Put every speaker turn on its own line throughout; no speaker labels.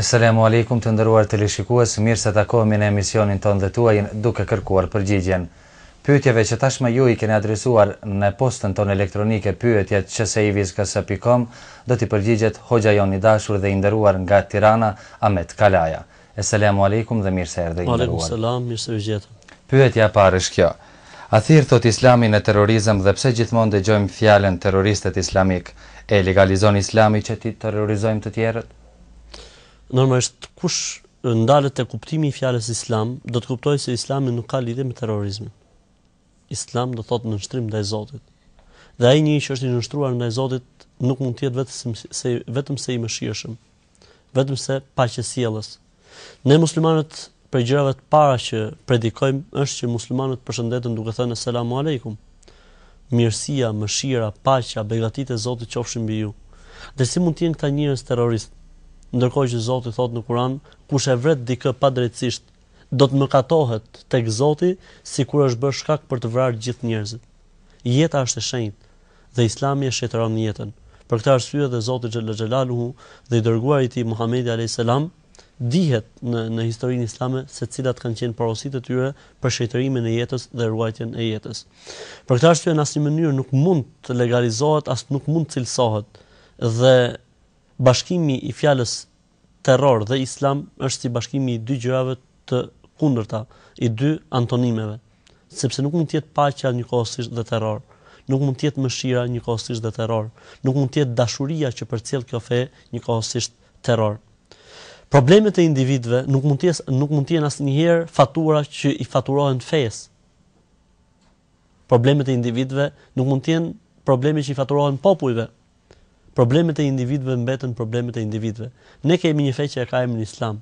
Eselamu Alejkum të nderuar teleshikues, mirë se takohemi në emisionin tonë dhe tuajin duke kërkuar përgjigjen pyetjeve që tashmë ju i keni adresuar në postën tonë elektronike pyetjet@qsi-visks.com do t'i përgjigjet hoxha jonë i dashur dhe i nderuar nga Tirana Ahmet Kalaja. Eselamu Alejkum dhe mirë se erdhe i nderuar.
Alejkum selam, mirë se ju gjetëm.
Pyetja e parë është kjo, A thërr thotë Islami në terrorizëm dhe pse gjithmonë dëgjojmë fjalën terroristët islamikë? E legalizon Islami që t'i terrorizojmë të tjerët?
Normalisht kush ndalet te kuptimi i fjalës islam, do të kuptojë se islami nuk ka lidhje me terrorizmin. Islam do thotë nënshtrim ndaj Zotit. Dhe ai njeri që është i nënshtruar ndaj Zotit nuk mund të jetë vetëm se vetëm se i mëshirshëm, vetëm se paqësjellës. Ne muslimanët Prej gjërave të para që predikojmë është që muslimanët përshëndeten duke thënë Esselamu Alejkum. Mirësia, mëshira, paqja, begatitë e Zotit qofshin mbi ju. Dhe si mund të jenë këta njerëz terroristë? Ndërkohë që Zoti thotë në Kur'an, kush e vret dikë padrejtësisht, do të mëkatohet tek Zoti sikur është bërë shkak për të vrarë gjithë njerëzit. Jeta është e shenjtë dhe Islami e shenjtëron jetën. Për këtë arsye dhe Zoti xhele xhelaluhu dhe i dërguari i tij Muhamedi alejhi selam Dihet në në historinë islame se cilat kanë qenë porositë e tyre për shenjtërimin e jetës dhe ruajtjen e jetës. Për këtë arsye në asnjë mënyrë nuk mund të legalizohet as nuk mund të cilësohet dhe bashkimi i fjalës terror dhe islam është si bashkimi i dy gjërave të kundërta, i dy antonimeve. Sepse nuk mund të jetë paqja njëkohësisht dhe terror. Nuk mund të jetë mëshira njëkohësisht dhe terror. Nuk mund të jetë dashuria që përcjell kjo fe njëkohësisht terror. Problemet e individëve nuk mund të jetë, nuk mund të jenë asnjëherë fatura që i faturohen fesë. Problemet e individëve nuk mund të jenë probleme që i faturohen popujve. Problemet e individëve mbeten problemet e individëve. Ne kemi një fe që e ka emrin Islam,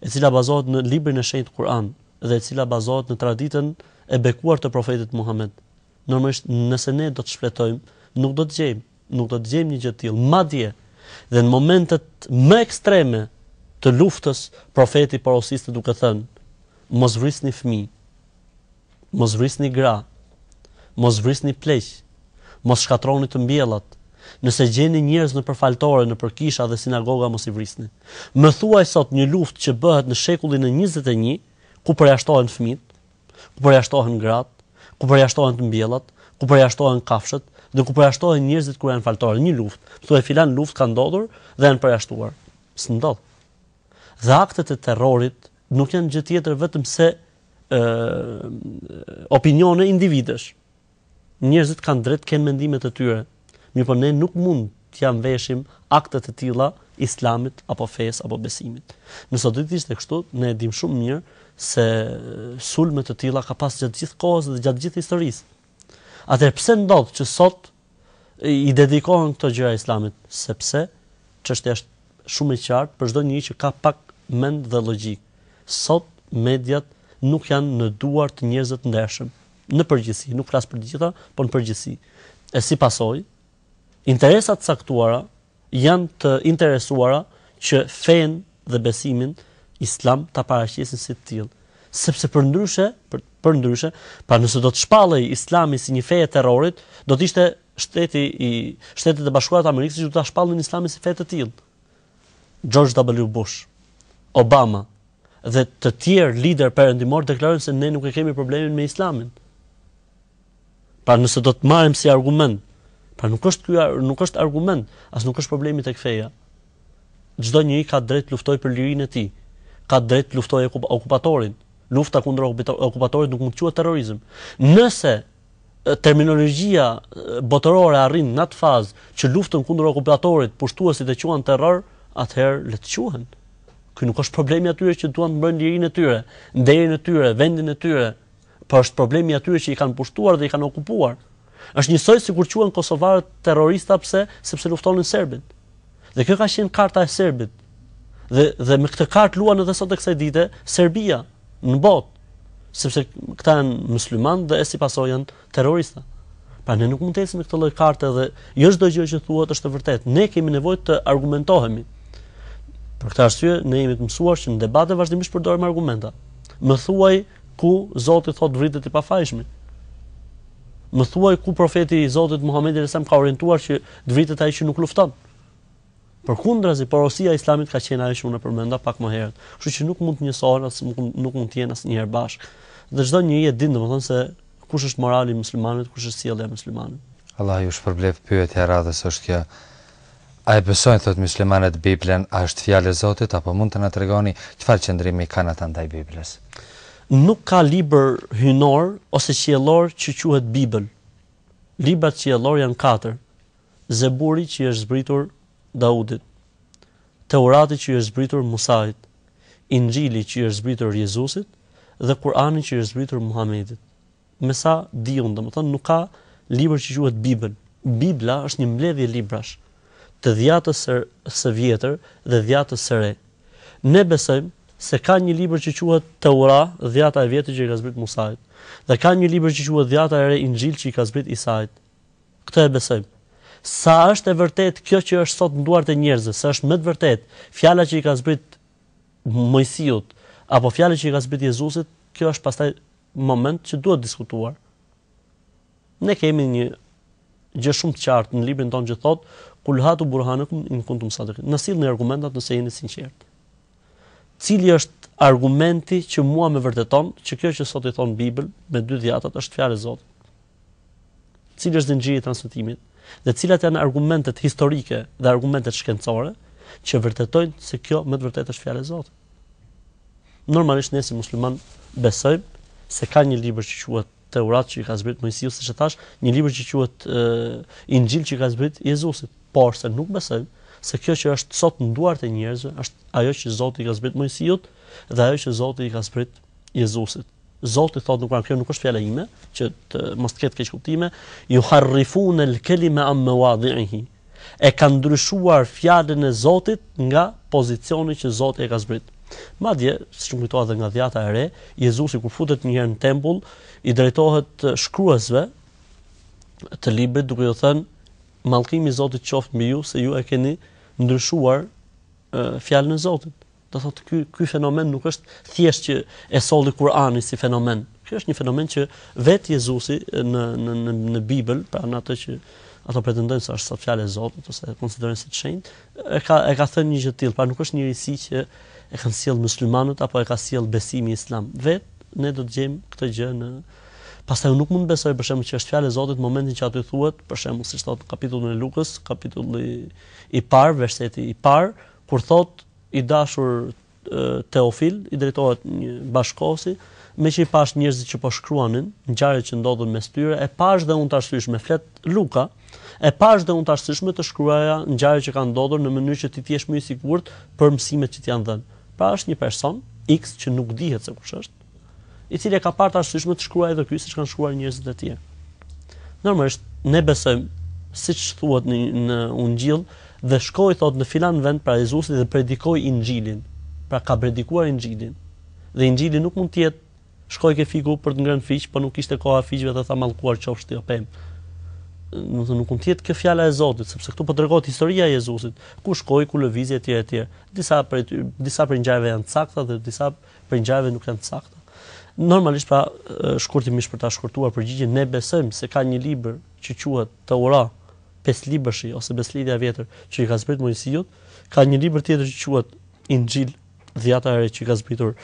e cila bazohet në librin e shenjtë Kur'an dhe e cila bazohet në traditën e bekuar të profetit Muhammed Normalisht nëse ne do të shfletojmë, nuk do të gjejmë, nuk do të gjejmë një gjë të tillë. Madje dhe në momentet më ekstreme të luftës, profeti porosiste duke thënë: Mos vrisni fëmijë, mos vrisni gra, mos vrisni pleq, mos shkatërroni të mbjellat, nëse gjeni njerëz nëpër faltore, nëpër kisha dhe sinagoga mos i vrisni. Më thuaj sot një luftë që bëhet në shekullin e njëzet e një, ku përjashtohen fëmijët? ku përjashtohen gratë, ku përjashtohen të mbjellat, ku përjashtohen kafshët dhe ku përjashtohen njerëzit kur janë në faltore, një luftë, më thuaj filan luftë ka ndodhur dhe janë përjashtuar. S'ndodh. Dhe aktet e terrorit nuk janë gjë tjetër vetëm se ë opinione individësh. Njerëzit kanë drejt të kenë mendimet e tyre, mirëpo ne nuk mund t'ia mveshim akte të tilla Islamit apo fesë apo besimit. Nëse do të ishte kështu, ne e dimë shumë mirë se sulme të tilla ka pas gjatë gjithë kohës dhe gjatë gjithë historisë. Atëherë pse ndodh që sot i dedikohen këto gjëra Islamit? Sepse çështja është shumë e qartë për çdo njeri që ka pak mend dhe logjikë. Sot mediat nuk janë në duar të njerëzve të ndershëm. në përgjithësi, nuk flas për të gjitha, por në përgjithësi. E si pasojë, interesa të caktuara janë të interesuara që fenë dhe besimin islam ta paraqesin si të tillë. Sepse përndryshe, për, përndryshe, pra nëse do të shpallej islami si një fe e terrorit, do të ishte shteti, Shtetet e Bashkuara të Amerikës që do ta shpallnin islamin si fe të tillë. George W. Bush, Obama dhe të tjerë liderë perëndimorë deklarojnë se ne nuk e kemi problemin me Islamin. Pra nëse do të marrim si argument, pra nuk është ky nuk është argument, as nuk është problemi tek feja. Çdo njeri ka drejt të luftojë për lirinë e tij. Ka drejt të luftojë okupatorin. Lufta kundër okupatorit nuk mund të quhet terrorizëm. Nëse Terminologjia botërore arrin në atë fazë që luftën kundër okupatorit pushtuesit e quan terror, atëherë le të quhen. Ky nuk është problemi i atyre që duan të mbrojnë lirinë e tyre, nderin e tyre, vendin e tyre, por është problemi i atyre që i kanë pushtuar dhe i kanë okupuar. Është njësoj sikur quhen kosovarët terrorista pse, sepse luftonin serbin. Dhe kjo ka qenë karta e serbit. Dhe dhe me këtë kartë luan edhe sot e kësaj dite Serbia në botë, sepse këta janë muslimanë dhe si pasojë janë terrorista. Pra ne nuk mund të ecim me këtë lloj karte dhe jo çdo gjë që thuhet është e vërtetë. Ne kemi nevojë të argumentohemi. Për këtë arsye ne jemi të mësuar që në debate vazhdimisht përdorim argumenta. Më thuaj ku Zoti thotë vriteni të pafajshmin. Më thuaj ku profeti i Zotit Muhamedi sallallahu alajhi wasallam ka orientuar që Të vritet ai që nuk lufton. Përkundrazi, porosia e Islamit ka qenë ajo që unë përmenda pak më herët. Kështu që nuk mund të njësohen as nuk, nuk mund të jenë asnjëherë bashkë. Dhe çdo njeri e din domethënë se kush është morali i muslimanit, kush është sjellja e muslimanit.
Allahu ju shpërbleftë, pyetja e radhës është kjo. A e besojnë thotë muslimanët Biblën, a është fjalë e Zotit apo mund të na tregoni çfarë qëndrimi kanë ata ndaj Biblës?
Nuk ka libër hyjnor ose qiellor që quhet Bibël. Librat qiellorë janë katër, Zeburi që i është zbritur Daudit, Teurati që i është zbritur Musait, Inxhili që i është zbritur Jezusit dhe Kur'ani që i është zbritur Muhamedit. Me sa di unë, domethënë nuk ka libër që quhet Bibël. Bibla është një mbledhje librash të Dhjatës së Vjetër dhe Dhjatës së Re. Ne besojmë se ka një libër që quhet Teurat, Dhjata e Vjetër që i ka zbrit Musait. Dhe ka një libër që quhet Dhjata e Re, Inxhil që i ka zbrit Isait. Këtë e besojmë. Sa është e vërtetë kjo që është sot në duart e njerëzve, se është me të vërtetë fjala që i ka zbrit Moisiut apo fjala që i ka zbrit Jezusit, kjo është pastaj moment që duhet diskutuar. Ne kemi një gjë shumë të qartë në librin tonë që thotë kul hatu burhanukum in kuntum sadiqin. Na sillni argumentat nëse jeni sinqertë. Cili është argumenti që mua më vërteton që kjo që sot i thon Bibël me dy dhjatat është fjalë e Zotit? Cili është zinxhiri i transmetimit? Dhe cilat janë argumentet historike dhe argumentet shkencore që vërtetojnë se kjo me të vërtetë është fjalë e Zotit? Normalisht ne si musliman besojmë se ka një libër që quhet Teurat që i ka zbrit Moisiut, siç e thash, një libër që quhet Inxhil që i ka zbrit Jezusit, por se nuk besojmë se kjo që është sot në duart e njerëzve është ajo që Zoti i ka zbrit Moisiut dhe ajo që Zoti i ka zbrit Jezusit. Zoti thotë në Kur'an, kjo nuk është fjala ime, që të mos ketë keqkuptime, juharrifun al-kalima am mawadhihi. e kanë ndryshuar fjalën e Zotit nga pozicioni që Zoti e ka zbrit. Madje, siç më kujtohet edhe nga Dhjata e Re, Jezusi kur futet një herë në tempull, i drejtohet shkruesve të librit duke ju thënë mallkimi i Zotit qoftë mbi ju se ju e keni ndryshuar fjalën e Zotit. Do thotë ky ky fenomen nuk është thjesht që e solli Kur'ani si fenomen. Ky është një fenomen që vet Jezusi në në në, në Bibël, pra në atë që ato pretendojnë se është sot fjalë e Zotit ose e konsiderojnë si të shenjtë, e ka e ka thënë një gjë të tillë, pra nuk është një risi që e kanë sjell muslimanët apo e ka sjell besimi islam. Vet ne do ta gjejmë këtë gjë në Pastaj unë nuk mund të besoj për shembull që është fjalë e Zotit në momentin që aty thuhet, për shembull, siç thotë kapitulli i Lukës, kapitulli i parë, verseti i parë, Kur thotë i dashur Teofil, i drejtohet një bashkëkohësi, meqë i pashë njerëzit që po shkruanin ngjarjet që ndodhën mes tyre, e pashë dhe unë të arsyeshme, flet Luka, e pashë dhe unë të arsyeshme të shkruaja ngjarjet që kanë ndodhur në mënyrë që ti të jesh më i sigurt për mësimet që të janë dhënë. Pra është një person, X, që nuk dihet se kush është, i cili e ka parë të arsyeshme të shkruajë edhe ky siç kanë shkruar njerëzit e tjerë. Normalisht ne besojmë siç thuhet në, në Ungjill dhe shkoi thot në filan vend pra Jezusi dhe predikoi Inxhilin. Pra ka predikuar Inxhilin. Dhe Inxhili nuk mund të jetë shkoi ke fiku për të ngrënë fiq, po nuk ishte koha e fiqve dhe tha mallkuar qofsh ti o pemë. Do thotë nuk mund të jetë kjo fjala e Zotit, sepse këtu po tregohet historia e Jezusit, ku shkoi, ku lëvizi etj etj. Disa prej disa prej ngjarjeve janë të sakta dhe disa për ngjarje nuk janë të sakta. Normalisht pra shkurtimisht për ta shkurtuar përgjigjen, ne besojmë se ka një libër që quhet Teurat, pesëlibërshi ose besëlidhja e vjetër që i ka zbrit Moisiut, ka një libër tjetër që quhet Inxhil, dhjata e re që i ka zbritur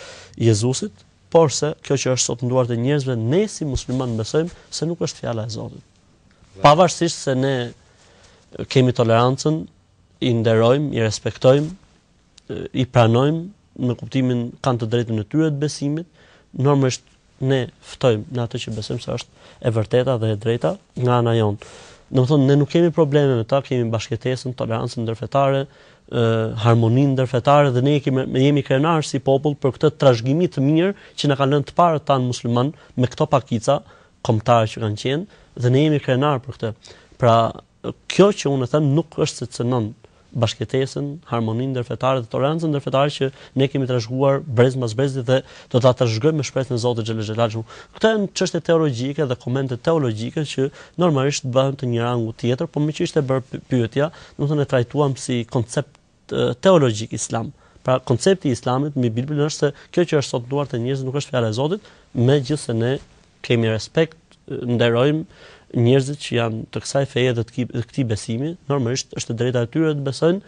Jezusit, porse kjo që është sot në duart e njerëzve, ne si muslimanë besojmë se nuk është fjala e Zotit. Pavarësisht se ne kemi tolerancën, i nderojmë, i respektojmë, i pranojmë në kuptimin kanë të drejtën e tyre të besimit, normalisht ne ftojmë në atë që besojmë se është e vërteta dhe e drejta nga ana jonë. Domethënë ne nuk kemi probleme me ta, kemi bashkëjetesën, tolerancën ndërfetare, ë harmoninë ndërfetare dhe ne kemi ne jemi krenarë si popull për këtë trashëgimi të mirë që na kanë lënë të parët tan musliman me këto pakica kombëtare që kanë qenë dhe ne jemi krenarë për këtë. Pra, Kjo që unë them nuk është se cenon bashkëjetesën, harmoninë ndërfetare dhe tolerancën ndërfetare që ne kemi trashëguar brez mbas brezi dhe do ta trashëgojmë me shpresën e Zotit xhele xhelaluhu. Këto janë çështje teologjike dhe komente teologjike që normalisht bëhen të një rangu tjetër, por meqë ishte bërë pyetja, domethënë e trajtuam si koncept teologjik islam. Pra koncepti i islamit mbi Biblën është se kjo që është sot në duart e njerëzve nuk është fjala e Zotit, megjithëse ne kemi respekt, nderojmë njerëzit që janë të kësaj feje dhe të këtij besimi, normalisht është e drejta e tyre të besojnë,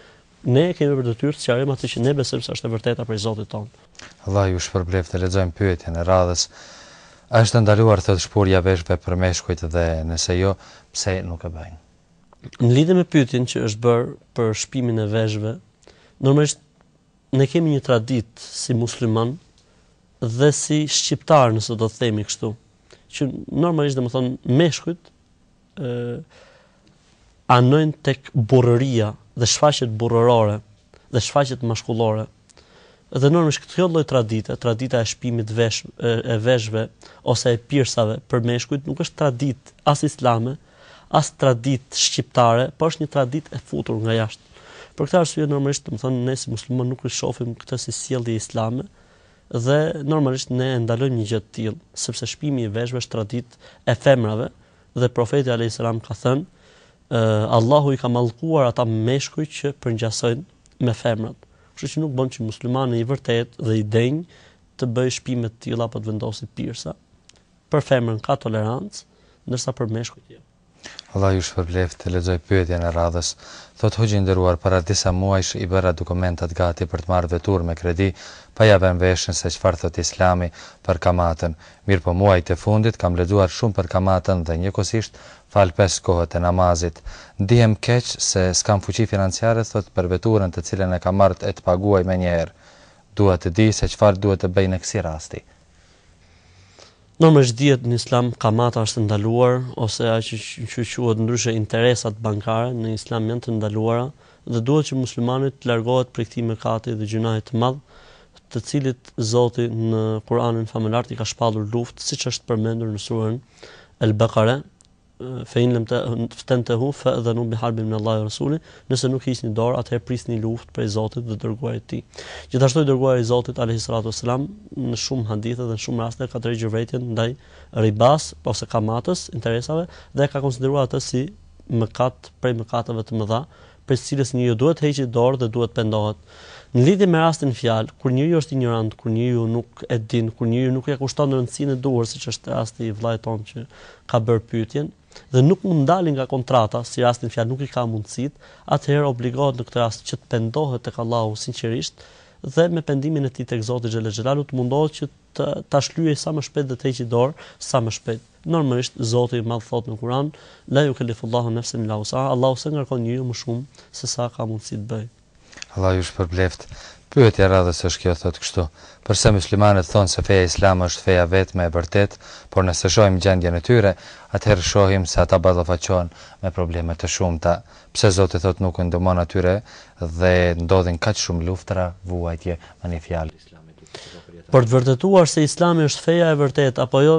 ne kemi për detyrë të sqarojmë atë që ne besojmë se është e vërteta prej Zotit ton.
Allah ju shpërbleftë, lexojmë pyetjen e radhës. A është e ndaluar thot shpuarja e veshëve për meshkujt dhe nëse jo, pse nuk e bëjnë?
Në lidhje me pyetjen që është bërë për shpimin e veshëve, normalisht ne kemi një traditë si musliman dhe si shqiptar, nëse do të themi kështu, që normalisht domethënë meshkujt ë anojnë tek burrëria dhe shfaqjet burrërore dhe shfaqjet mashkullore. Dhe normalisht kjo lloj tradite, tradita e shpimit të veshëve, e veshëve ose e pirsave për meshkujt nuk është traditë as islame, ë as traditë shqiptare, por është një traditë e futur nga jashtë. Për këtë arsye normalisht, domethënë ne si muslimanë nuk e shohim këtë si sjellje islame dhe normalisht ne e ndalojmë një gjë të tillë, sepse shpimi i veshëve është traditë e femrave dhe profeti alejhi selam ka thënë, Allahu i ka mallkuar ata meshkuj që përngjasojnë me femrat. Kështu që nuk bën që muslimani i vërtetë dhe i denjë të bëjë shpime të tilla apo të vendosë pirsa. Për femrën ka tolerancë, ndërsa për meshkujt jo.
Allah ju shpërbleftë, lexoj pyetjen e radhës. Thotë hoxhë i nderuar para disa muajsh i bëra dokumentat gati për të marrë veturë me kredi, pa ja vënë veshën se çfarë thotë Islami për kamatën. Mirëpo muajt e fundit kam lexuar shumë për kamatën dhe njëkohësisht fal pesë kohët e namazit. Ndihem keq se s'kam fuqi financiare thotë për veturën të cilën e kam marrë e të paguaj menjëherë. Dua të di se çfarë duhet të bëj në kësi rasti.
Normalisht dihet në Islam kamata është e ndaluar ose ajo që që quhet ndryshe interesat bankare në Islam janë të ndaluara dhe duhet që muslimani të largohet prej këtij mëkati dhe gjynahit të madh, të cilit Zoti në Kur'anin famëlartë i ka shpallur luftë, siç është përmendur në surën El-Bakare. Fe in lem tentehu fe'dhenu bi harbin min Allahi wa Rasuli, nëse nuk hiqni dorë, atëherë prisni luftë prej Zotit dhe të Dërguarit të Tij. Gjithashtu i Dërguari i Zotit alejhi salatu ves selam në shumë hadithe dhe në shumë raste ka tërhequr vërejtjen ndaj ribas ose kamatës, interesave, dhe e ka konsideruar atë si mëkat prej mëkateve të mëdha, prej së cilës njeriu duhet të heqë dorë dhe duhet të pendohet. Në lidhje me rastin në fjalë, kur njeriu është injorant, kur njeriu nuk e din, kur njeriu nuk ia kushton rëndësinë e duhur, siç është rasti i vëllait tonë që ka bërë pyetjen, dhe nuk mund të dali nga kontrata, si rasti në fjalë nuk i ka mundësitë, atëherë obligohet në këtë rast që të pendohet tek Allahu sinqerisht dhe me pendimin e tij tek Zoti xhele xhelaluhu të mundohet që të ta shlyejë sa më shpejt dhe të heqi dorë sa më shpejt. Normalisht Zoti i Madh thotë në Kur'an, La yukellifullahu nefsen illa wus'aha, Allahu s'e ngarkon njeriun më shumë se sa ka mundësi të bëjë.
Allahu ju shpërbleftë. Pyetja e radhës është kjo, thotë kështu, Përse myslimanët thonë se feja islame është feja e vetme e vërtetë, por nëse shohim gjendjen e tyre, atëherë shohim se ata ballafaqohen me probleme të shumta? Pse Zoti thotë nuk u ndihmon atyre dhe ndodhin kaq shumë luftëra, vuajtje, me një fjalë?
Për të vërtetuar se Islami është feja e vërtetë apo jo,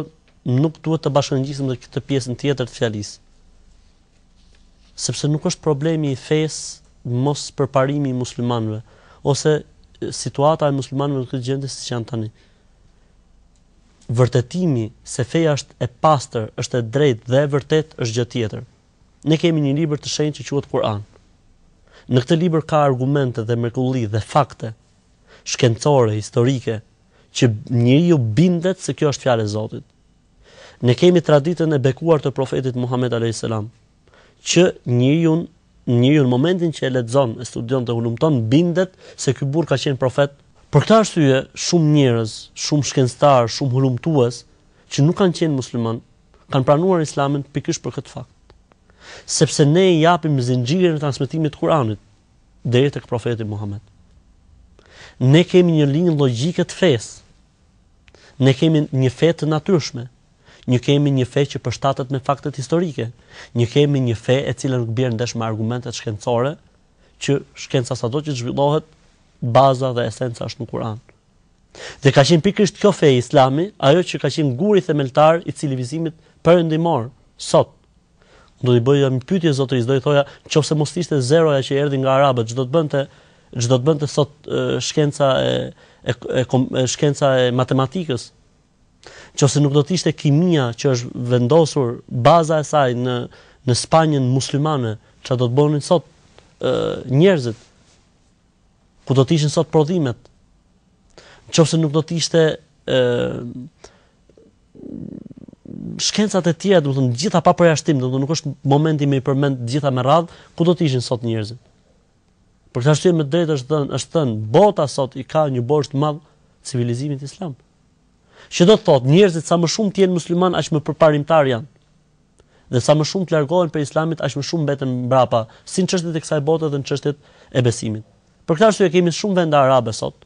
nuk duhet të bashkëngjisim këtë pjesën tjetër të fjalisë. Sepse nuk është problemi i fesë mos përparimi i muslimanëve, ose situata e muslimanëve në këtë gjendje siç janë tani. Vërtetimi se feja është e pastër, është e drejtë dhe e vërtetë është gjë tjetër. Ne kemi një libër të shenjtë që quhet Kur'an. Në këtë libër ka argumente dhe mrekulli dhe fakte shkencore, historike, që njeriu bindet se kjo është fjalë e Zotit. Ne kemi traditën e bekuar të profetit Muhammed alayhis salam, që njeriu njeriu në momentin që e lexon, e studion dhe hulumton, bindet se ky burrë ka qenë profet. Për këtë arsye, shumë njerëz, shumë shkencëtarë, shumë hulumtues që nuk kanë qenë muslimanë, kanë pranuar Islamin pikërisht për këtë fakt. Sepse ne i japim zinxhirin e transmetimit të Kuranit, deri tek profeti Muhamed. Ne kemi një linjë logjike të fesë. Ne kemi një fe të natyrshme. Ne kemi një fe që përshtatet me faktet historike. Ne kemi një fe e cila nuk bie ndesh me argumentet shkencore, që shkenca sado që të zhvillohet, baza dhe esenca është në Kuran. Dhe ka qenë pikërisht kjo fe islami, ajo që ka qenë guri themeltar i civilizimit perëndimor, sot. Do t'i bëja një pyetje zotërisë, do i thoja, në qoftë se mos të ishte zeroja që erdhi nga arabët, ç'do të bënte ç'do të bënte sot shkenca e e, e, e shkenca e matematikës? Në qoftë se nuk do të ishte kimia që është vendosur baza e saj në në Spanjën muslimane, ça do të bënin sot njerëzit? Ku do të ishin sot prodhimet? Në qoftë se nuk do të ishte ë shkencat e tjera, domethënë të gjitha pa përjashtim, domethënë nuk është momenti me i përmend të gjitha me radhë, ku do të ishin sot njerëzit. Për këtë arsye me të drejtë është thënë, është thënë, bota sot i ka një borxh të madh civilizimit islam. Që do të thotë, njerëzit sa më shumë të jenë muslimanë, aq më përparimtarë janë. Dhe sa më shumë të largohen prej islamit, aq më shumë mbeten mbrapa, si në çështjet e kësaj bote dhe në çështjet e besimit. Për këtë arsye kemi shumë vende arabe sot,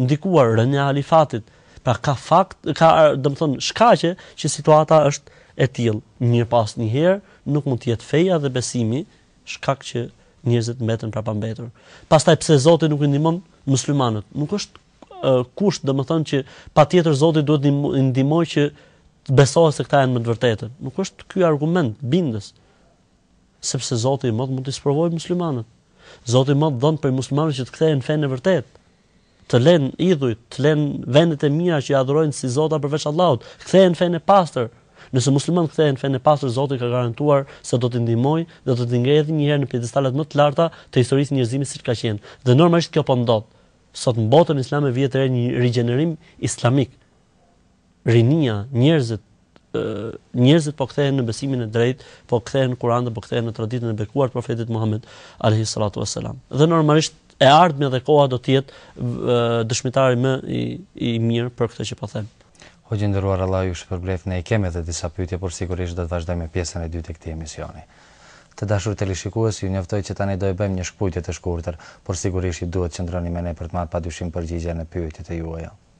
ndikuar rënia e halifatit, pra ka fakt, ka, domethënë, shkaqe që situata është e tillë. Mirëpo asnjëherë nuk mund të jetë feja dhe besimi shkak që njerëzit mbeten të prapambetur. Pastaj pse Zoti nuk i ndihmon muslimanët? Nuk është uh, kusht, domethënë që patjetër Zoti duhet t'i ndihmojë që të besohet se këta janë me të vërtetën. Nuk është ky argument bindës. Sepse Zoti i Madh mund t'i sprovojë muslimanët. Zoti i Madh don prej muslimanëve që të kthehen në fenë e vërtetë. Të lënë idhujt, të lënë vendet e mira që i adhurojnë si zota përveç Allahut, të kthehen në fenë e pastër. Nëse muslimanët kthehen në fenë e pastër, Zoti ka garantuar se do t'i ndihmojë dhe do t'i ngrejë edhe një herë në piedestalet më të larta të historisë së njerëzimit siç ka qenë. Dhe normalisht kjo po ndodh. Sot në botën islame vihet re një rigjenerim islamik. Rinia, njerëzit, njerëzit po kthehen në besimin e drejtë, po kthehen në Kur'an dhe po kthehen në traditën e bekuar të profetit Muhammed alayhi salatu wasalam. Dhe normalisht e ardhmja dhe koha do të jetë dëshmitari më i, i mirë për këtë që po them.
Hoxhë i nderuar Allahu ju shpërbleftë, ne i kemi edhe disa pyetje, por sigurisht do të vazhdojmë me pjesën e dytë të këtij emisioni. Të dashur teleshikues, ju njoftoj që tani do e bëjmë një shkëputje të shkurtër, por sigurisht ju duhet të qëndroni me ne për të marrë pa dyshim përgjigje në pyetjet e juaja.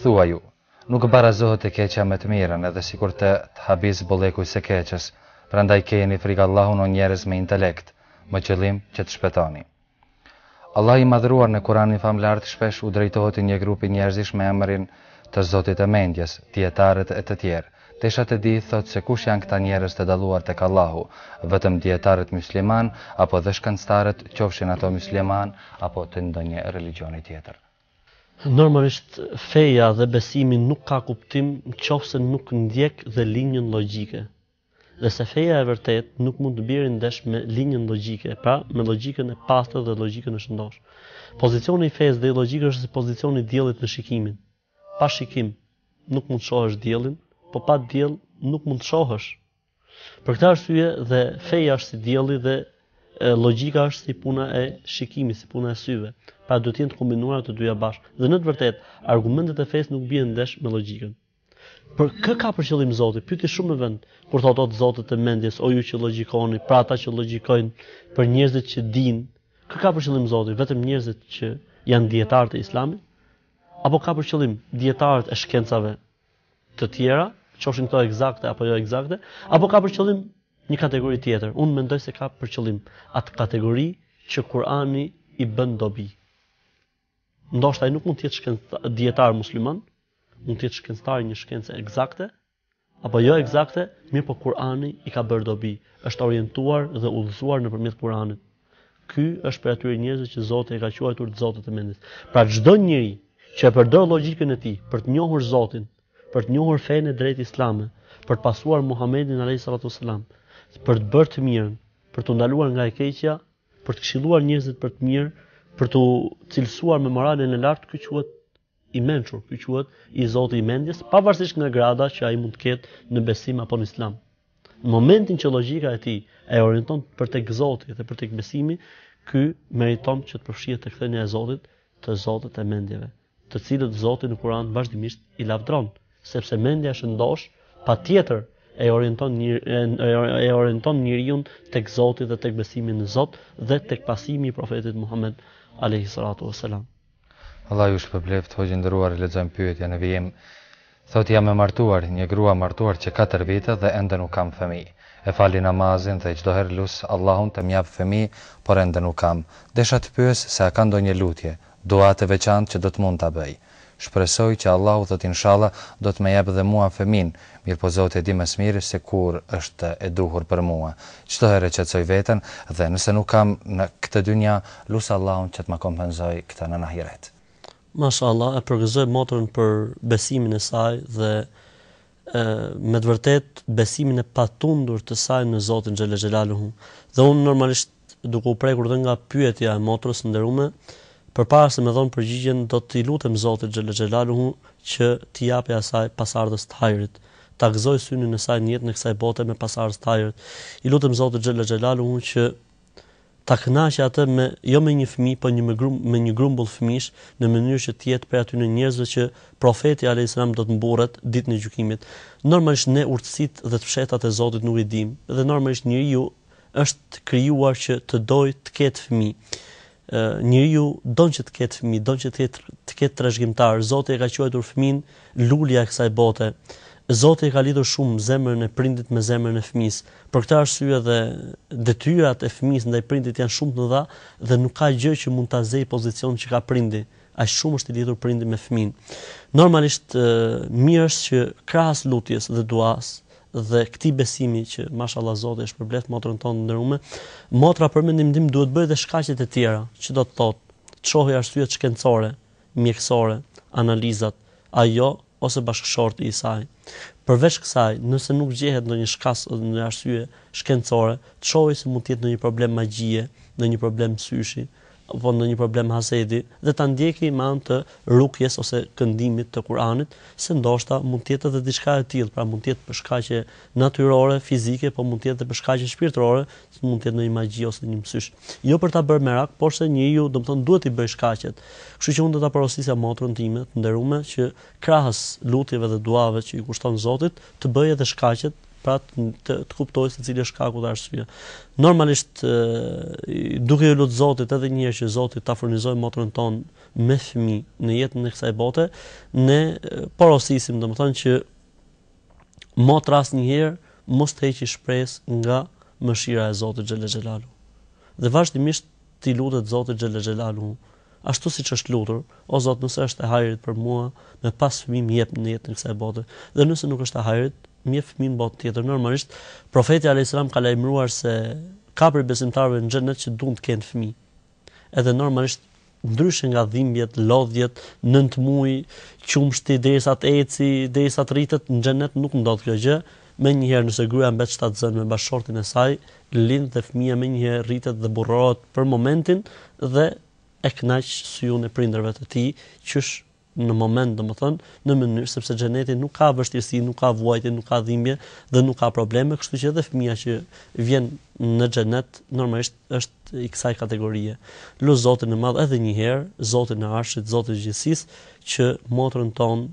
Thuaju, Nuk barazohet e keqja me të mirën, edhe sikur të të habisë bolleku i së keqes, prandaj kejeni frikë Allahun o njerëz me intelekt, me qëllim, që të shpëtoni. Allahu i Madhëruar në Kuranin Famëlartë shpesh u drejtohet një grupi njerëzish me emrin të zotët e mendjes, dijetarët e të tjerë. Desha të di, thotë se kush janë këta njerëz të dalluar tek Allahu, vetëm dijetarët myslimanë apo dhe shkencëtarët, qofshin ato myslimanë apo të ndonjë religjioni tjetër.
Normalisht feja dhe besimi nuk ka kuptim në qoftë se nuk ndjek dhe linjën llogjike. Dhe se feja e vërtetë nuk mund të bjerë ndesh me linjën llogjike, pra me llogjikën e pastër dhe llogjikën e shëndoshë. Pozicioni i fesë dhe i llogjikës është si pozicioni i diellit me shikimin. Pa shikim nuk mund të shohësh diellin, po pa diell nuk mund të shohësh. Për këtë arsye dhe feja është si dielli dhe e, logjika është si puna e shikimit, si puna e syve. Pra duhet të jenë të kombinuara të dyja bashkë. Dhe në të vërtetë, argumentet e fesë nuk bien ndesh me logjikën. Por kë ka për qëllim Zoti? Pyetje shumë me vend. Kur thotë o të zotët e mendjes, o ju që logjikoni, për ata që logjikojnë për njerëzit që dinë, kë ka për qëllim Zoti? Vetëm njerëzit që janë dietarë të Islamit? Apo ka për qëllim dietarët e shkencave, të tjera, qofshin këto eksakte apo jo eksakte, apo ka për qëllim një kategori tjetër. Unë mendoj se ka për qëllim atë kategori që Kurani i bën dobi. Ndoshta ai nuk mund të jetë shkenc dijetar musliman, mund të jetë shkencëtar një shkence eksakte apo jo eksakte, mirëpo Kurani i ka bërë dobi, është orientuar dhe udhëzuar nëpërmjet Kuranit. Ky është prej atyre njerëzve që Zoti e ka quajtur të zotët e mendjes. Pra çdo njeri që e përdor logjikën e tij për të njohur Zotin, për të njohur fenë e drejtë islame, për të pasuar Muhamedin alayhis salatu sallam, për të bërë të mirën, për t'u ndaluar nga e keqja, për të këshilluar njerëzit për të mirë, për t'u cilësuar me moralin e lartë, ky quhet I mençur, ky quhet i zoti i mendjes, pavarësisht nga grada që ai mund të ketë në besim apo në islam. Në momentin që logjika e tij e orienton për tek Zoti dhe për tek besimi, ky meriton që të përfshihet tek thënia e Zotit të zotët e mendjeve, të cilët Zoti në Kur'an vazhdimisht i lavdron, sepse mendja e shëndoshë, patjetër e orienton njeriun tek Zoti dhe tek besimi në Zot dhe tek pasimi i profetit Muhammed alayhi salatu wasalam.
Allahu ju shpërbleftë hoxhë i nderuar e lexojmë pyetjen në vijim thotë jam e martuar një grua martuar që katër vite dhe ende nuk kam fëmijë e fali namazin dhe çdo herë lus Allahun të më jap fëmijë por ende nuk kam desha të pyes se a ka ndonjë lutje dua të veçantë që do të mund ta bëj shpresoj që Allahu thotë inshallah do të më jap dhe mua fëmijën Mirëpo Zoti e di më së miri se kur është e duhur për mua. Çdo herë e qetësoj veten dhe nëse nuk kam në këtë dynja, lus Allahun që të ma kompenzojë këtë në ahiret.
Mashallah, e përgëzoj motrën për besimin e saj dhe me të vërtetë besimin e patundur të saj në Zotin xhelle xhelaluhu. Dhe unë normalisht duke u prekur dhe nga pyetja e motrës së nderume, Përpara se me dhënë përgjigjen do t'i lutem Zotit xhelle xhelaluhu që t'i japi asaj pasardhës të hajrit, ta gëzojë synin e saj në jetën e kësaj bote me pasardhës të hajrit, i lutem Zotit xhelle xhelaluhu që ta kënaqë atë me jo me një fëmijë po një me grum me një grumbull fëmijësh në mënyrë që të jetë prej atyre njerëzve që Profeti alejhi selam do të mburret ditën e gjykimit. Normalisht ne urtësitë dhe të fshehtat e Zotit nuk i dimë dhe normalisht njeriu është krijuar që të dojë të ketë fëmijë. Ë njeriu don që të ketë fëmijë, don që të ketë të ketë trashëgimtarë. Zoti e ka quajtur fëmin lulja e kësaj bote. Zoti e ka lidhur shumë zemrën e prindit me zemrën e fëmis. Për këtë arsye dhe detyrat e fëmis ndaj prindit janë shumë të mëdha dhe nuk ka gjë që mund ta zej pozicionin që ka prindi aq shumë është i lidhur prindi me fëmin. Normalisht mirë është që krahas lutjes dhe duas, dhe këtij besimi që mashallah Zoti e shpërbleftë motrën tonë të nderume, motra për mendimin tim duhet të bëjë edhe shkaqet e tjera, që do të thotë, të shohë arsyet shkencore, mjekësore, analizat, ajo ose bashkëshorti i saj. Përveç kësaj, nëse nuk gjehet ndonjë shkas ose ndonjë arsye shkencore, të shohë se mund të jetë ndonjë problem magjie, ndonjë problem mësyshi, apo ndonjë problem hasedi dhe ta ndjeki me anë të rukjes ose këndimit të Kuranit se ndoshta mund të jetë edhe diçka e tillë, pra mund të jetë për shkaqe natyrore, fizike, po mund të jetë edhe për shkaqe shpirtërore, që mund të jetë ndonjë magji ose ndonjë mësysh. Jo për ta bërë merak, porse njeriu, domethënë, duhet t'i bëjë shkaqet. Kështu që unë do ta porosisja motrën time të nderume që krahas lutjeve dhe duave që i kushton Zotit, të bëjë edhe shkaqet pra të të kuptoj se cili është shkaku dhe arsyeja. Normalisht duke iu lutë Zotit edhe një herë që Zoti ta furnizojë motrën tonë me fëmijë në jetën e kësaj bote, ne porosisim domethënë që motra asnjëherë mos të heqë shpresë nga mëshira e Zotit xhel xhelalu. Dhe vazhdimisht t'i lutet Zotit xhel xhelalu. Ashtu siç është lutur, o Zot, nëse është e hajrit për mua, me pas fëmijë më jep në jetën e kësaj bote, dhe nëse nuk është e hajrit, më jep fëmijë në botën tjetër. Normalisht, Profeti alejhi selam ka lajmëruar se ka prej besimtarëve në xhennet që duan të kenë fëmijë. Edhe normalisht ndryshe nga dhimbjet, lodhjet, nëntë muaj, qumshti derisa të eci, derisa të rritet në xhennet nuk ndodh kjo gjë. Me njëherë nëse gruja mbet shtatzënë me bashkëshortin e saj, lind dhe fëmija me njëherë rritet dhe burrohet për momentin dhe e kënaq syun e prindërve të tij, qysh në moment, domethënë, në mënyrë sepse xheneti nuk ka vështirësi, nuk ka vuajtje, nuk ka dhimbje dhe nuk ka probleme, kështu që edhe fëmija që vjen në xhenet normalisht është i kësaj kategorie. Lus Zotin e Madh edhe një herë, Zotin e Arshit, Zotin e Gjithësisë, që motrën tonë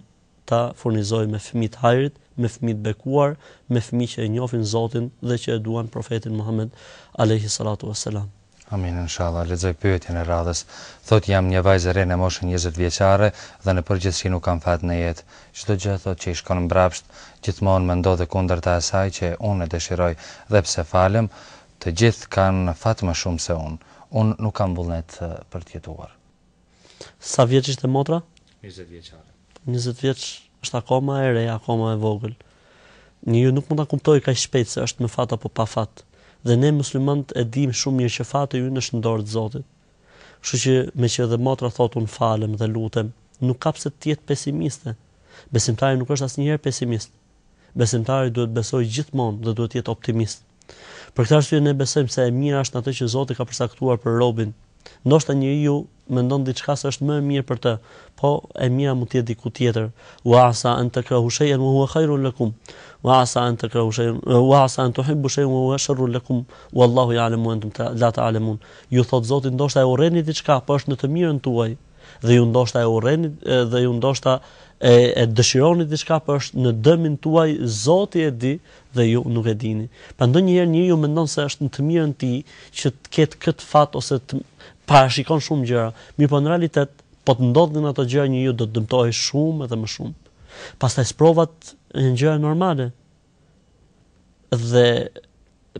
ta furnizojë me fëmijë të hajrit, me fëmijë të bekuar, me fëmijë që e njohin Zotin dhe që e duan profetin Muhammed alayhi salatu wassalam.
Amin inshallah, lexoj pyetjen e radhës. Thotë jam një vajzë e re në moshën njëzet vjeçare dhe në përgjithësi nuk kam fat në jetë. Çdo gjë, thotë, që i shkon mbrapsht, gjithmonë më ndodh e kundërta e asaj që unë e dëshiroj, edhe pse falem, të gjithë kanë fat më shumë se unë. Unë nuk kam vullnet për të jetuar.
Sa vjeç ishte motra?
20 vjeçare.
20 vjeç është akoma e re, akoma e vogël. Njeriu nuk mund ta kuptojë kaq shpejt se është me fat apo pa fat. Dhe ne muslimanët e dimë shumë mirë që fati ynë është në dorë të Zotit. Kështu që meqë edhe motra thotë unë falem dhe lutem, nuk ka pse të jetë pesimiste. Besimtari nuk është asnjëherë pesimist. Besimtari duhet të besojë gjithmonë dhe duhet të jetë optimist. Për këtë arsye ne besojmë se e mira është në atë që Zoti ka përcaktuar për robin. Ndoshta njeriu mendon diçka se është më e mirë për të, po e mira mund të jetë diku tjetër. Wa asa an takrahu shay'an wa huwa khairun lakum. Wa asa an takrahu shay'an wa asa an tuhibbu shay'an wa huwa sharrun lakum. Wallahu ya'lamu wa antum la ta'lamun. Ju, thotë Zoti, ndoshta e urreni diçka, po është në të mirën tuaj. Dhe ju ndoshta e urreni dhe ju ndoshta e, e dëshironi diçka por është në dëmin tuaj, Zoti e di dhe ju nuk e dini. Pra ndonjëherë njeriu mendon se është në të mirën e tij që të ketë këtë fat ose të parashikon shumë gjëra, mirëpo në realitet po të ndodhnin ato gjëra njeriu do të dëmtohej shumë edhe më shumë. Pastaj sprovat janë gjëra normale, Dhe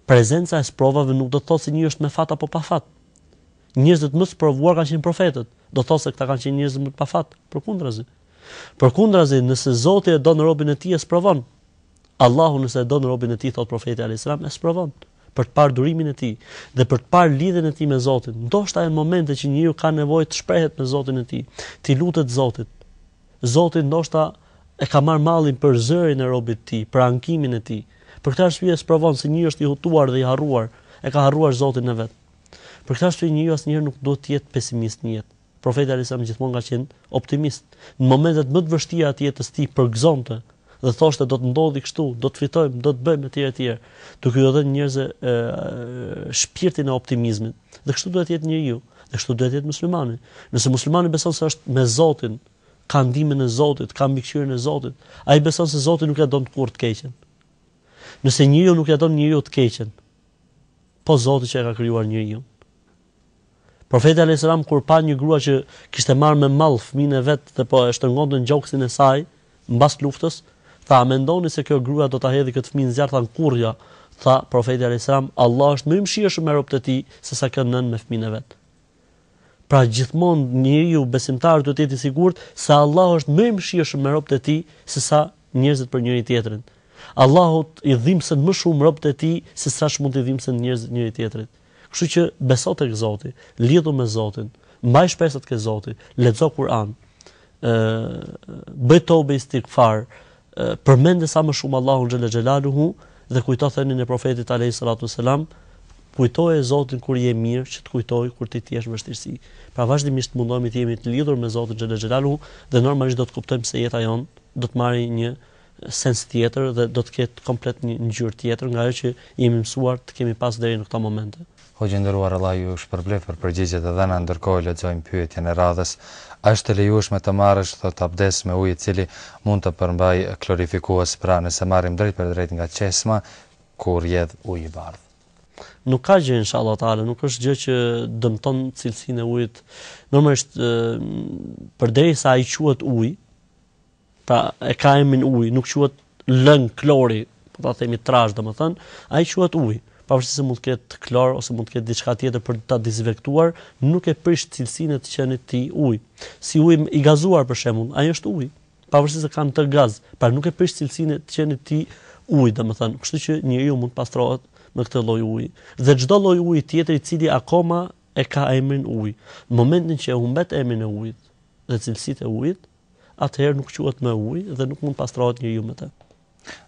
prezenca e sprovave nuk do të thotë se njeriu është me fat apo pa fat. Njerëzit më të sprovuar kanë qenë profetët. Do të thotë se këta kanë qenë njerëz më të pafat, përkundrazi. Përkundrazi, nëse Zoti e don robin e tij, e sprovon. Allahu nëse e don robin e tij, thotë profeti alayhis salam, e sprovon për të parë durimin e tij dhe për të parë lidhjen e tij me Zotin. Ndoshta janë momente që njeriu ka nevojë të shprehet me Zotin e tij, t'i lutet Zotit. Zoti ndoshta e ka marrë mallin për zërin e robit të Tij, për ankimin e tij. Për këtë arsye e sprovon se njeriu është i hutuar dhe i harruar, e ka harruar Zotin e vet. Për këtë arsye njeriu asnjëherë nuk duhet të jetë pesimist në jetë. Profeti alejhi selam gjithmonë ka qenë optimist. Në momentet më të vështira të jetës së tij përgëzonte dhe thoshte do të ndodhë kështu, do të fitojmë, do të bëjmë etj etj, duke u dhënë njerëzve shpirtin e optimizmit. Dhe kështu duhet të jetë njeriu. Dhe kështu duhet të jetë muslimani. Nëse muslimani beson se është me Zotin, ka ndihmën e Zotit, ka mbikëqyrjen e Zotit, ai beson se Zoti nuk ia don kurrë të keqen. Nëse njeriu nuk ia don njeriut të keqen, po Zoti që e ka krijuar njeriun. Profeti alejhi selam kur pa një grua që kishte marrë me mall fëmijën e vet dhe po e shtrëngonte në gjoksin e saj, Mbas luftës, tha, A mendoni se kjo grua do ta hedhë këtë fëmijë në zjarr? Thanë, Kurrë jo. Tha, Profeti, alejhi selam, Allahu është më i mëshirshëm me robët e Tij, se sa kjo nënë me fëmijën e vet. Pra, gjithmonë njeriu besimtar duhet të jetë i sigurt se Allahu është më i mëshirshëm me robët e Tij, se sa njerëzit për njëri-tjetrin. Allahut i dhimsen më shumë robët e Tij, se sa ç'mund t'i dhimsen njerëzit njëri-tjetrit. Kështu që beso tek Zoti, lidhu me Zotin, mbaj shpresat tek Zoti, lexo Kur'an, ë bëj teube istigfar, përmende sa më shumë Allahun xhele xhelaluhu dhe kujto thënien e profetit alejhi salatu selam, kujtoje Zotin kur je mirë që të kujtojë kur ti të jesh në vështirësi. Pra vazhdimisht të mundohemi të jemi të lidhur me Zotin xhele xhelaluhu dhe normalisht do të kuptojmë se jeta jonë do të marrë një sens tjetër dhe do të ketë komplet një ngjyrë tjetër nga ajo që jemi mësuar të kemi pas deri në këto momente.
Hoxhë i nderuar Allahu ju shpërbleftë për përgjigjet e dhëna ndërkohë lexojmë pyetjen e radhës A është e lejueshme të marrësh thotë abdes me ujë i cili mund të përmbajë klorifikues pra nëse marrim drejtpërdrejt nga çesma ku rrjedh uji i bardhë.
Nuk ka gjë inshallah teala, nuk është gjë që dëmton cilësinë e ujit. Normalisht përderisa ai quhet ujë, Pra, e ka emrin ujë, nuk quhet lëng klori, po ta themi trash domethënë, ai quhet ujë. Pavarësisht se mund të ketë klor ose mund të ketë diçka tjetër për ta dezinfektuar, nuk e prish cilësinë e të qenit të tij ujë. Si uji i gazuar për shembull, ai është ujë, pavarësisht se ka në të gaz, pra nuk e prish cilësinë e të qenit të tij ujë domethënë. Kështu që njeriu mund të pastrohet me këtë lloj uji dhe çdo lloj uji tjetër i cili akoma e ka emrin ujë. Në momentin që e humbet emrin e ujit dhe cilësitë e ujit, atëherë nuk quhet më ujë dhe nuk mund të pastrohet njeriu me të.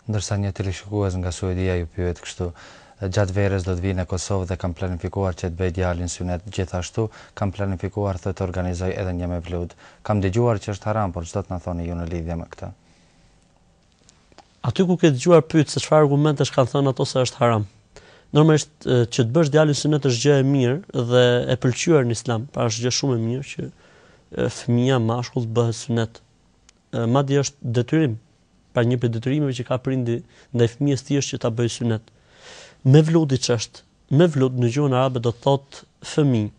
Ndërsa një teleshikues nga Suedia ju pyet kështu, Gjatë verës do të vij në Kosovë dhe kam planifikuar që të bëj djalin synet, gjithashtu, kam planifikuar thotë të organizoj edhe një mevlud. Kam dëgjuar që është haram, por ç'do të na thoni ju në lidhje me këtë?
Aty ku ke dëgjuar pyet se çfarë argumentesh kanë thënë ato se është haram. Normalisht që të bësh djalin synet është gjë e mirë dhe e pëlqyer në Islam, pra është gjë shumë e mirë që fëmija mashkull të bëhet synet. Madje është detyrim. Pra një prej detyrimeve që ka prindi ndaj fëmijës së tij është që ta bëjë synet. Mevludi ç'është? Mevlud në gjuhën arabe do të thotë fëmijë.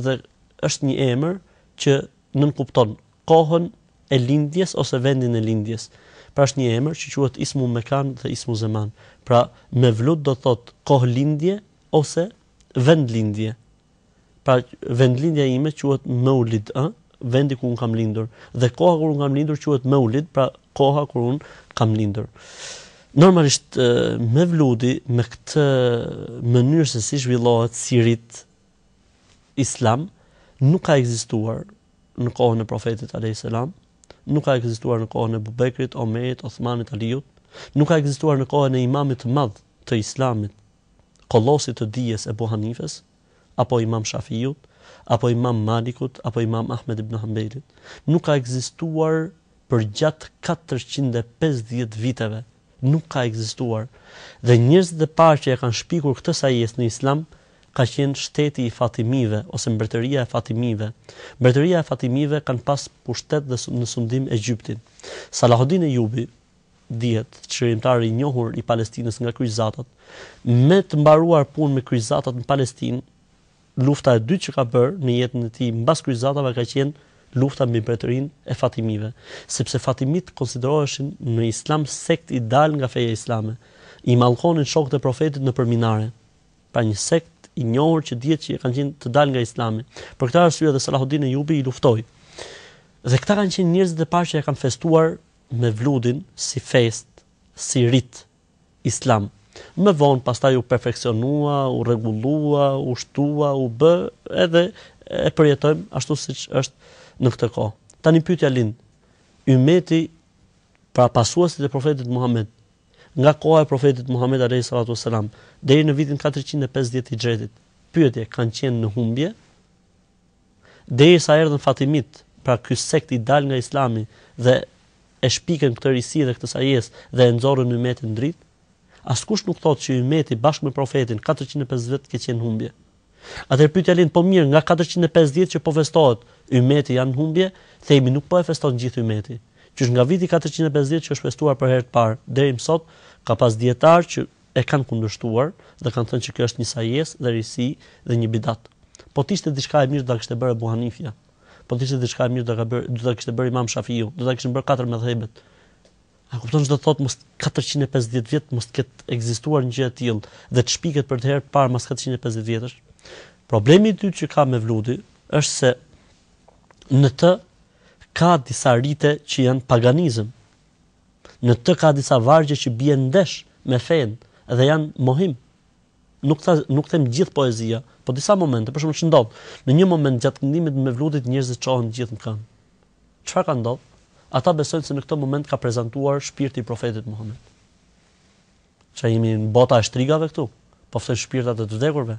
dhe është një emër që nënkupton kohën e lindjes ose vendin e lindjes. Pra është një emër që quhet Ismu Mekan dhe Ismu Zeman. Pra Mevlut do të thot kohë lindje ose vend lindje. Pra vendlindja ime quhet Meulid, ë, vendi ku unë kam lindur dhe koha kur unë kam lindur quhet Meulid, pra koha kur unë kam lindur. Normalisht Mevludi me këtë mënyrë se si zhvillohet si rit islam nuk ka ekzistuar në kohën e profetit alayhis salam, nuk ka ekzistuar në kohën Ebu Bekrit, Omerit, Othmanit, Aliut, nuk ka ekzistuar në kohën e imamit të madh të islamit, kolosit të dijes Ebu Hanifes, apo Imam Shafiut, apo Imam Malikut, apo Imam Ahmed ibn Hanbelit, nuk ka ekzistuar përgjatë katërqind e pesëdhjetë viteve, nuk ka ekzistuar. Dhe njerëzit e parë që e kanë shpikur këtë sajesë në Islam ka qenë shteti i Fatimive ose mbretëria e Fatimive. Mbretëria e Fatimive kanë pas pushtet dhe në sundim Egjiptin. Salahuddin Ejubi, dihet, çlirimtar i njohur i Palestinës nga kryqëzatat, me të mbaruar punë me kryqëzatat në Palestinë, lufta e dytë që ka bërë në jetën e tij mbas kryqëzatave ka qenë lufta mbi mbretërinë e Fatimive, sepse Fatimit konsideroheshin në Islam sekt i dalë nga feja islame. I mallkonin shokët e Profetit nëpër minare. Pra një sekt i njohur që dihet që kanë qenë të dalë nga Islami. Për këtë arsye edhe Salahuddin Ejubi i luftoi. Dhe këta kanë qenë njerëzit e parë që e kanë festuar Mevludin si festë, si rit islam. Më vonë pastaj u perfeksionua, u rregullua, u shtua, u bë edhe e përjetojmë ashtu siç është në këtë kohë. Tani pyetja lind, ymmeti pra pasuesit e profetit Muhammed, nga koha e profetit Muhammed alayhi salatu wasalam deri në vitin 450 i Hixhretit, pyetje kanë qenë në humbje? Derisa erdhën Fatimit, pra ky sekt i dalë nga Islami dhe e shpikën këtë risi dhe këtë sajesë dhe e nxorrën Ymetin në dritë? Askush nuk thotë që Ymeti bashkë me Profetin, katërqind e pesëdhjetë vjet ka qenë në humbje. Atëherë pyetja lind, po mirë, nga katërqind e pesëdhjetë që po festohet, Ymeti janë në humbje? Themi nuk po e feston gjithë Ymeti. Qysh nga viti katërqind e pesëdhjetë që është festuar për herë të parë, deri më sot, ka pas dijetarë që e kanë kundërshtuar dhe kanë thënë që kjo është një sajesë dhe risi dhe një bidat. Po të ishte diçka e mirë do ta kishte bërë Abu Hanifja. Po të ishte diçka e mirë do ta bërë do ta kishte bërë Imam Shafiu, do ta kishin bërë katër mëdhëbet. A kupton ç'do thotë mos 450 vjet mos të ketë ekzistuar një gjë e tillë dhe të shpiket për të herë të parë mas 450 vjetësh? Problemi i dytë që ka Mevludi është se në të ka disa rite që janë paganizëm. Në të ka disa vargje që bien ndesh me fenë dhe janë mohim. Nuk ta nuk them gjithë poezia, po disa momente, për shembull ç'ndodh? Në një moment gjatë këndimit të Mevludit njerëzit çohen të gjithë në këmbë. Çfarë ka ndodhur? Ata besojnë se në këtë moment ka prezantuar shpirti i Profetit Muhamed. Çfarë jemi në botën e shtrigave këtu? Po ftojnë shpirtat e të vdekurve.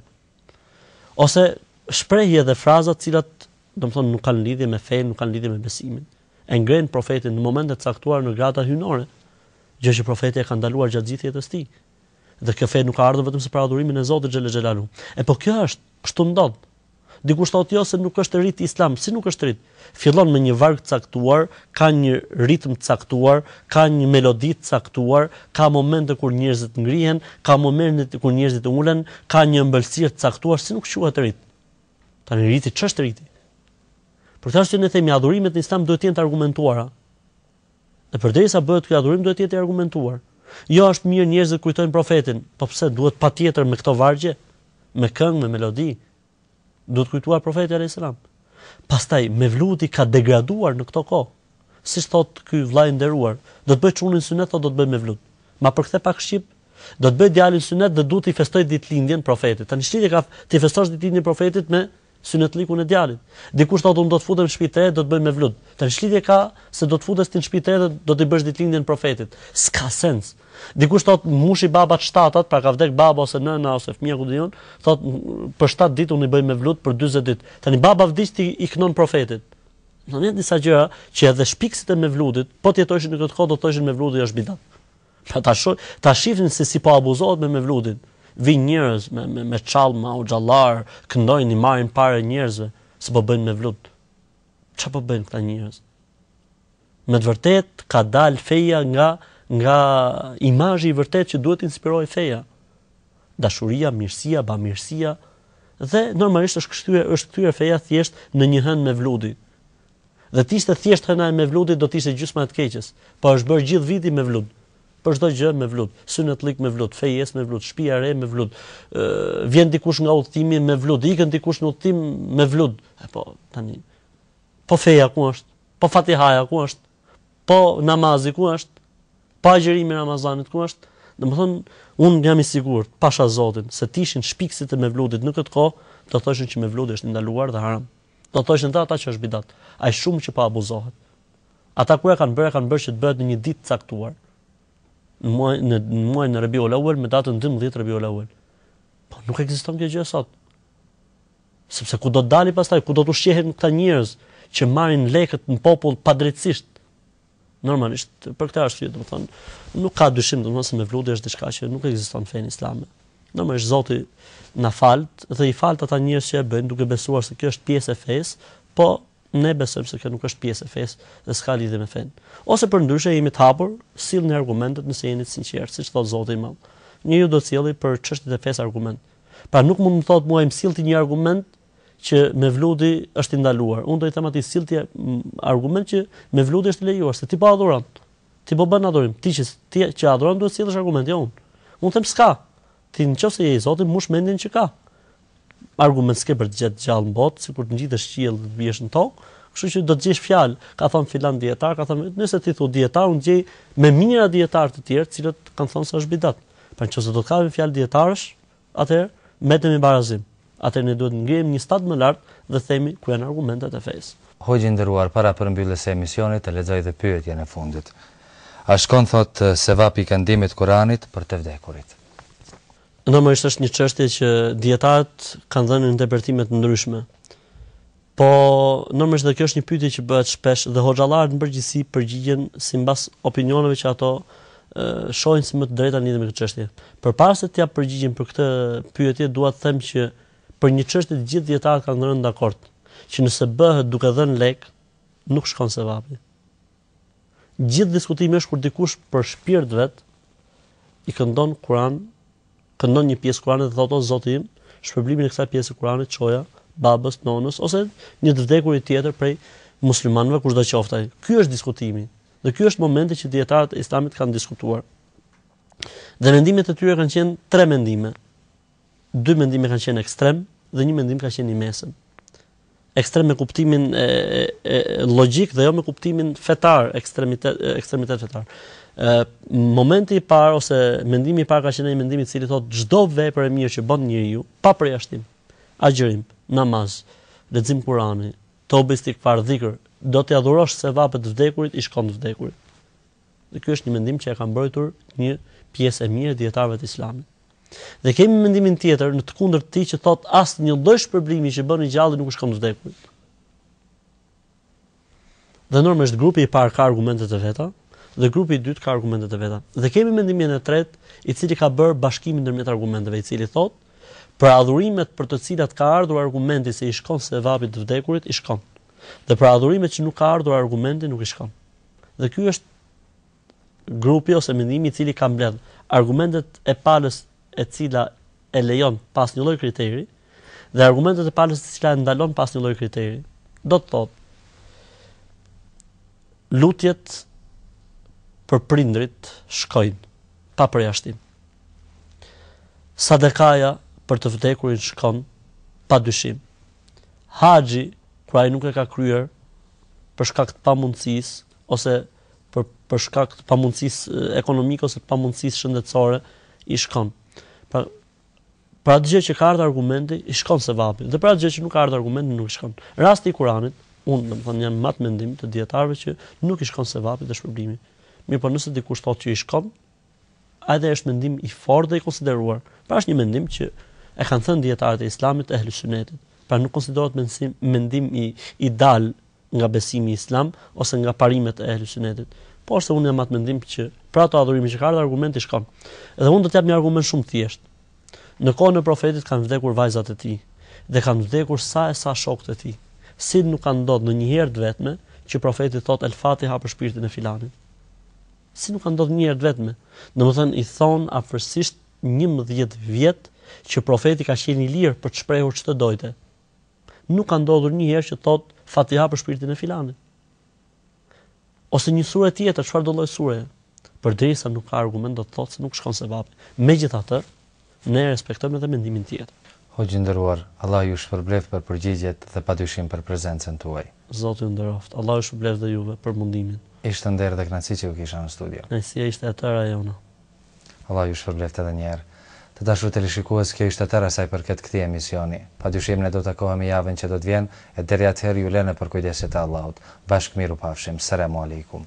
Ose shprehje dhe fraza të cilat, domethënë nuk kanë lidhje me fenë, nuk kanë lidhje me besimin. e ngrenë Profetin në momente të caktuara në grada hyjnore, gjë që Profeti e ka ndaluar gjatë gjithë jetës së tij. Dhe kjo fe nuk ka ardhur vetëm se për adhurimin e Zotit xhele xhelaluhu. E po kjo është, kështu ndodh. Dikush thotë jo se nuk është rit islam, si nuk është rit? Fillon me një varg të caktuar, ka një ritëm të caktuar, ka një melodi të caktuar, ka momente kur njerëzit ngrihen, ka momente kur njerëzit ulen, ka një ëmbëlsirë të caktuar, si nuk quhet rit? Tani riti ç'është riti? Për këtë arsye ne themi adhurimet në Islam duhet të jenë të argumentuara. Dhe përderisa bëhet ky adhurim duhet të jetë i argumentuar. Jo është mirë njerëzit të kujtojnë profetin, po pse duhet patjetër me këto vargje, me këngë, me melodi. Duhet kujtuar profeti alayhis salam. Pastaj Mevludi ka degraduar në këto kohë. Siç thotë ky vllai i nderuar, do të bëj çunin synet thotë do të bëj mevlut. Ma përkthe pak shqip? Do të bëj djalin synet dhe do t'i festoj ditëlindjen profetit. Tani ç'lidhje ka t'i festosh ditëlindjen profetit me synetlikun e djalit? Dikush thotë unë do të futem në shpi të re do të bëj mevlut. Tani ç'lidhje ka se do të futesh ti në shpi të re dhe do t'i bësh ditëlindjen profetit? S'ka sens. Dikush thotë mbushi baba të shtatat, pra ka vdek baba ose nëna ose fëmija ku di un, thotë për shtatë ditë unë i bëj mevlut për dyzet ditë. Tani baba vdiq ti i kënon profetit. Do të jenë disa gjëra që edhe shpikësit e Mevludit, po të jetojshin në këtë kohë do të thoshin Mevludi është bidat. Pra ta shoh, ta shihni se si po abuzohet me Mevludin. Vijnë njerëz me me me çallma, hoxhallarë, këndojnë, i marrin pare njerëzve, se po bëjnë Mevlud. Çfarë po bëjnë këta njerëz? Me të vërtetë ka dal feja nga nga imazhi i vërtetë që duhet të inspirojë feja. dashuria, mirësia, bamirësia dhe normalisht është kthyer është kthyer feja thjesht në një hënë mevludi. Dhe të ishte thjesht hëna e mevludit do të ishte gjysma e të keqes. Po është bërë gjithë viti mevlud. Për çdo gjë mevlud, synetlik mevlud, fejesë mevlud, shtëpia re mevlud. Ë vjen dikush nga udhëtimi mevlud, ikën dikush në udhëtim mevlud. E po tani. Po feja ku është? Po Fatihaja ku është? po namazi ku është? Po agjërimi Ramazanit ku është? Domethënë, un jam i sigurt, pasha Zotin, se të ishin shpikësit e Mevludit në këtë kohë, do thoshin që Mevludi është i ndaluar dhe haram. Do thoshin edhe ata që është bidat, aq shumë që po abuzohet. Ata kur e kanë bërë, e kanë bërë që të bëhet në një ditë të caktuar. Në muaj në muajin Rabiul Awwal me datën 12 Rabiul Awwal. Po nuk ekziston kjo gjë sot. Sepse ku do të dalin pastaj, ku do të ushqehen këta njerëz që marrin lekët në popull padrejtësisht? Normalisht për këtë arsye, domethënë, nuk ka dyshim domethënë se mevludi është diçka që nuk ekziston në fenë islame. Normalisht Zoti na falt dhe i falt ata njerëz që e bëjnë duke besuar se kjo është pjesë e fesë, po ne besojmë se kjo nuk është pjesë e fesë dhe s'ka lidhje me fenë. Ose përndryshe jemi të hapur, sillni argumentet nëse jeni të sinqertë, siç thotë Zoti i Madh. Njeriu do të sjelli për çështjet e fesë argument, Pra nuk mund të më thotë mua ai sill ti një argument që Mevludi është i ndaluar. Unë do t'i them atij sill ti argument që Mevludi është i lejuar, se ti po adhuron. Ti po bën adhurim. Ti që ti që adhuron duhet të sillësh argument, jo unë. Unë them s'ka. Ti nëse je i zoti, mbush mendjen që ka. Argument s'ke për të gjetë gjallë në botë, sikur të ngjitesh qiell dhe të biesh në tokë. Kështu që do të gjesh fjalë, ka thon filan dietar, ka thon, nëse ti thu dietar, unë gjej me mijëra dietar të tjerë, të cilët kanë thënë se është bidat. Pra në qoftë se do të kapim fjalë dijetarësh, atëherë mbetemi barazim. Atëherë ne duhet të ngrihem një stad më lart dhe të themi ku janë argumentet e fesë.
Hoxhë i nderuar, para përmbylljes së emisionit të lexoj dhe pyetjen e fundit. A shkon thotë sevapi i këndimit Kuranit për të vdekurit?
Normalisht është një çështje që dijetarët kanë dhënë interpretime të ndryshme. Po, normalisht dhe kjo është një pyetje që bëhet shpesh dhe hoxhallarët në përgjithësi përgjigjen simbas opinioneve që ato shohin si më të drejta lidhur me këtë çështje. Përpara se të jap përgjigjen për këtë pyetje, dua të them që për një çështje të gjithë dietarët kanë rënë dakord që nëse bëhet duke dhënë lek, nuk shkon sevapi. Gjithë diskutimi është kur dikush për shpirt vetë i këndon Kuran, këndon një pjesë Kurani dhe thotë o Zoti im, shpërblimin e kësaj pjese Kuranit çoja babës, nonës ose një të vdekuri tjetër prej muslimanëve kushdo qoftë ai. Ky është diskutimi. Dhe ky është momenti që dijetarët e Islamit kanë diskutuar. Dhe mendimet e tyre kanë qenë tre mendime. Dy mendime kanë qenë ekstrem dhe një mendim ka qenë i mesëm. Ekstrem me kuptimin e, e, e logjik dhe jo me kuptimin fetar, ekstremitet ekstremitet fetar. Ë momenti i parë ose mendimi i parë ka qenë një mendim i cili thotë çdo vepër e mirë që bën njeriu pa përjashtim, agjërim, namaz, lexim Kurani, tobe istigfar, dhikër, do t'ia dhurosh sevapet të vdekurit, i shkon të vdekurit. Dhe ky është një mendim që e ka mbrojtur një pjesë e mirë e dijetarëve të Islamit. Dhe kemi mendimin tjetër në të kundërt të tij që thotë asnjë lloj shpërblimi që bën i gjalli nuk i shkon të vdekurit. Dhe normalisht grupi i parë ka argumentet e veta dhe grupi i dytë ka argumentet e veta. Dhe kemi mendimin e tretë, i cili ka bërë bashkimin ndërmjet argumenteve, i cili thotë për adhurimet për të cilat ka ardhur argumenti se i shkon sevapi të vdekurit i shkon. Dhe për adhurimet që nuk ka ardhur argumenti nuk i shkon. Dhe ky është grupi ose mendimi i cili ka mbledh argumentet e palës e cila e lejon pas një lloj kriteri dhe argumentet e palës e cila e ndalon pas një lloj kriteri. Do të thotë lutjet për prindrit shkojnë pa përjashtim. Sadakaja për të vdekurin shkon pa dyshim. Haxhi, kur ai nuk e ka kryer, për shkak të pamundësisë ose për për shkak të pamundësisë ekonomike ose të pamundësisë shëndetësore i shkon. Pra për atë gjë që ka ardhur argumenti i shkon sevapi dhe për atë gjë që nuk ka ardhur argumenti nuk i shkon. Rasti i Kuranit, unë domethënë jam at mendim të dijetarëve që nuk i shkon sevapi dhe shpërblimi. Mirpo nëse dikush thotë që i shkon, Edhe është mendim i fortë dhe i konsideruar. Pra është një mendim që e kanë thënë dijetarët e Islamit e Ehlusunnetit. Pra nuk konsiderohet mendim mendim i i dal nga besimi islam ose nga parimet e Ehlusunnetit. Por se unë jam atë mendim që për ato adhurime që ka ardhur argumenti shkon. Dhe unë do të jap një argument shumë të thjeshtë. Në kohën e profetit kanë vdekur vajzat e tij dhe kanë vdekur sa e sa shokët e tij. Si nuk ka ndodhur një herë të vetme që profeti thotë El Fatiha për shpirtin e filanit. Si nuk ka ndodhur një herë të vetme? Domethënë i thonë afërsisht njëmbëdhjetë vjet që profeti ka qenë i lirë për të shprehur ç'të dojte. Nuk ka ndodhur një herë që thotë Fatiha për shpirtin e filanit. Ose një sure tjetër, çfarëdo lloj sureje? Përderisa nuk ka argument do të thotë se nuk shkon sevapi. Megjithatë, Ne e respektojmë edhe mendimin tjetër.
Hoxhë i nderuar, Allahu ju shpërbleftë për përgjigjet dhe padyshim për prezencën tuaj.
Zoti ju nderoftë. Allahu ju shpërbleftë dhe juve për mundimin.
Ishte nder dhe kënaqësi që ju kisha në studio.
Kënaqësia ishte e tëra e jona.
Allahu ju shpërbleftë edhe një herë. Të dashur teleshikues, kjo ishte e tëra sa i përket këtij emisioni. Padyshim ne do takohemi javën që do të vjen, e deri atëherë ju le në përkujdesjen e Allahut. Bashkë mirupafshim. Selamu Alejkum.